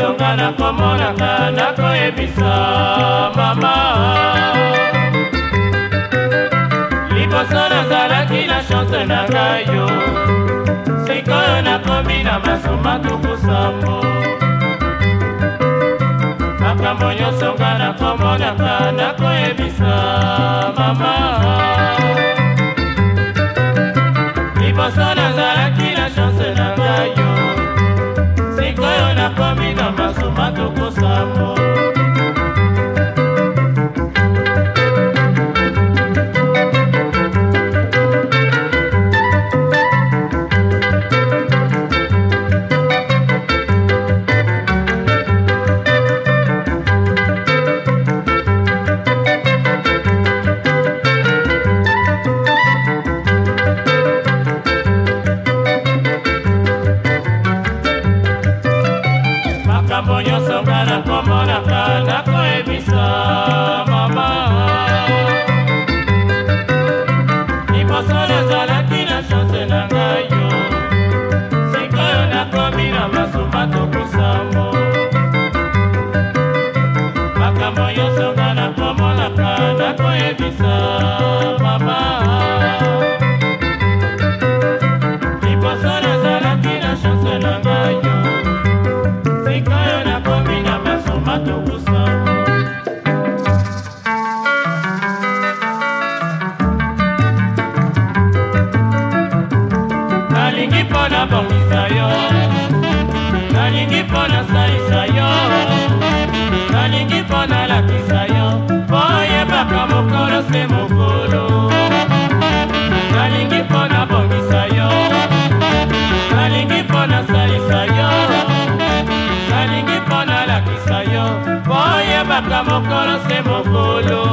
songa nakomonaka nakoyebisa mama liboso nazalaki na chance na ngai yo sikoyo nakomi na masoma tukusambo makambo nyonso nga nakomonaka nakoyebisa mama liboso nazalaki na chance na ngai yo sikoyo nakomi makambo nyonso nga nakomonaka nakoyebisa mama liboso nazalaki na chanse na ngai yo sikoyo nakomi na masumatuku nabongisa yo nalingi mpo nasalisa yo nalingi mpo nalakisa yo mpo yebaka mokolo se mokolo nalingi mpo nabongisa yo nalingi mpo nasalisa yo nalingi mpo nalakisa yo mpo yebaka mokolo se mokolo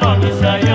Mama Messiah.